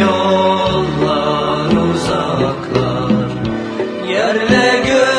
yollar uzaklar Yerle göğün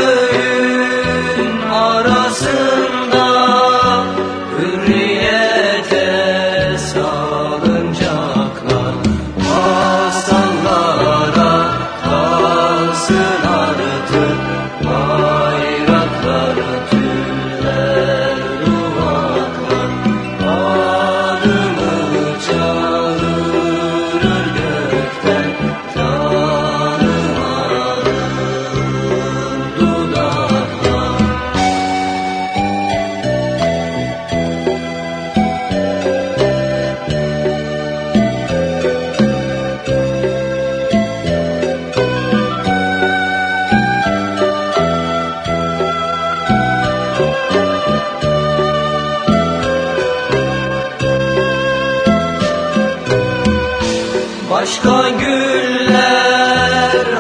Başka güller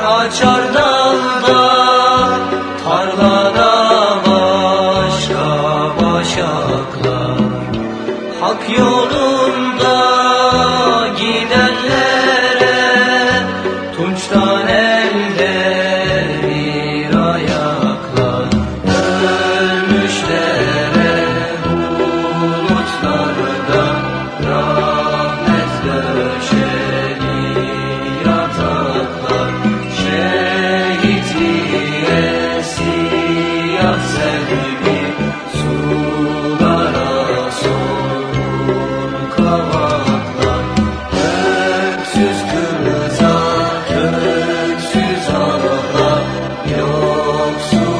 açar dalda Tarlada başka başaklar. Hak yolunda so